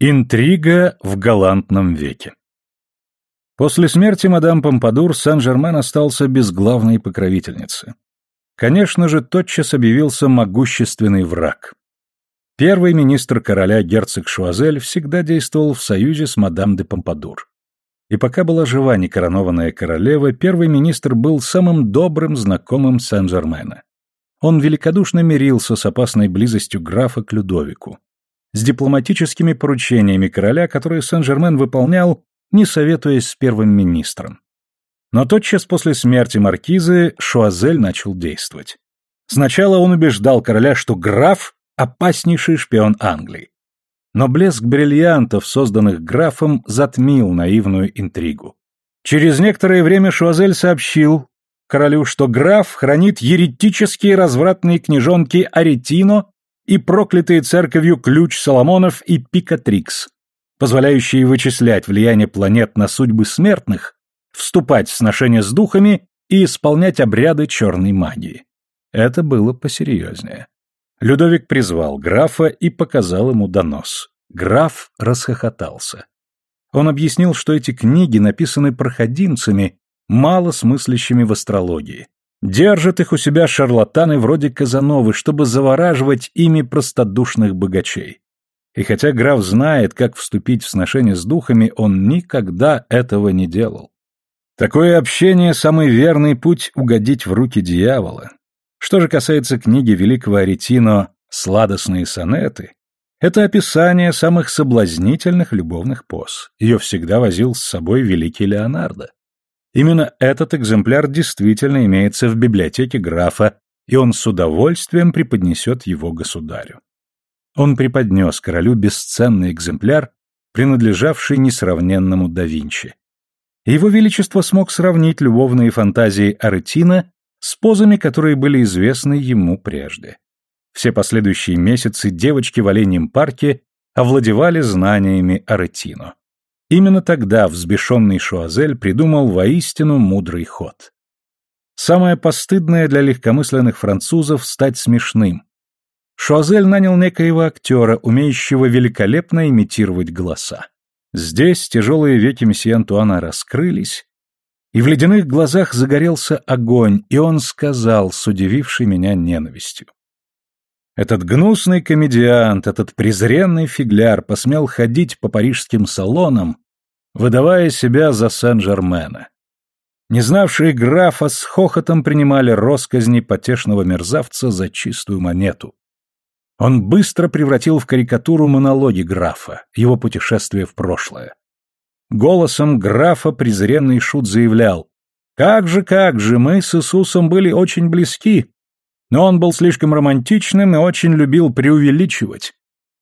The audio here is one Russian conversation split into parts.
Интрига в галантном веке После смерти мадам Помпадур Сен-Жермен остался без главной покровительницы. Конечно же, тотчас объявился могущественный враг. Первый министр короля герцог Шуазель всегда действовал в союзе с мадам де Помпадур. И пока была жива некоронованная королева, первый министр был самым добрым знакомым Сен-Жермена. Он великодушно мирился с опасной близостью графа к Людовику с дипломатическими поручениями короля, которые Сен-Жермен выполнял, не советуясь с первым министром. Но тотчас после смерти маркизы Шуазель начал действовать. Сначала он убеждал короля, что граф – опаснейший шпион Англии. Но блеск бриллиантов, созданных графом, затмил наивную интригу. Через некоторое время Шуазель сообщил королю, что граф хранит еретические развратные книжонки Аретино и проклятые церковью ключ Соломонов и Пикатрикс, позволяющие вычислять влияние планет на судьбы смертных, вступать в сношения с духами и исполнять обряды черной магии. Это было посерьезнее. Людовик призвал графа и показал ему донос. Граф расхохотался. Он объяснил, что эти книги написаны проходимцами, мало смыслящими в астрологии. Держат их у себя шарлатаны вроде Казановы, чтобы завораживать ими простодушных богачей. И хотя граф знает, как вступить в сношение с духами, он никогда этого не делал. Такое общение – самый верный путь угодить в руки дьявола. Что же касается книги великого Аретино «Сладостные сонеты», это описание самых соблазнительных любовных поз. Ее всегда возил с собой великий Леонардо. Именно этот экземпляр действительно имеется в библиотеке графа, и он с удовольствием преподнесет его государю. Он преподнес королю бесценный экземпляр, принадлежавший несравненному да Винчи. Его Величество смог сравнить любовные фантазии Аретина с позами, которые были известны ему прежде. Все последующие месяцы девочки в Оленьем парке овладевали знаниями Аретино. Именно тогда взбешенный Шуазель придумал воистину мудрый ход. Самое постыдное для легкомысленных французов — стать смешным. Шуазель нанял некоего актера, умеющего великолепно имитировать голоса. Здесь тяжелые веки месье Антуана раскрылись, и в ледяных глазах загорелся огонь, и он сказал с удивившей меня ненавистью. Этот гнусный комедиант, этот презренный фигляр посмел ходить по парижским салонам, выдавая себя за Сен-Жермена. Не знавшие графа с хохотом принимали росказни потешного мерзавца за чистую монету. Он быстро превратил в карикатуру монологи графа, его путешествие в прошлое. Голосом графа презренный шут заявлял, «Как же, как же, мы с Иисусом были очень близки, но он был слишком романтичным и очень любил преувеличивать.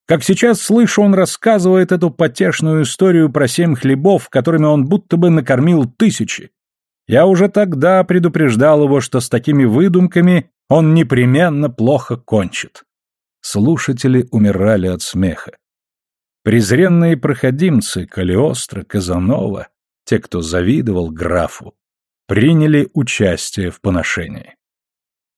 Как сейчас слышу, он рассказывает эту потешную историю про семь хлебов, которыми он будто бы накормил тысячи. Я уже тогда предупреждал его, что с такими выдумками он непременно плохо кончит. Слушатели умирали от смеха. Презренные проходимцы Калиостро, Казанова, те, кто завидовал графу, приняли участие в поношении.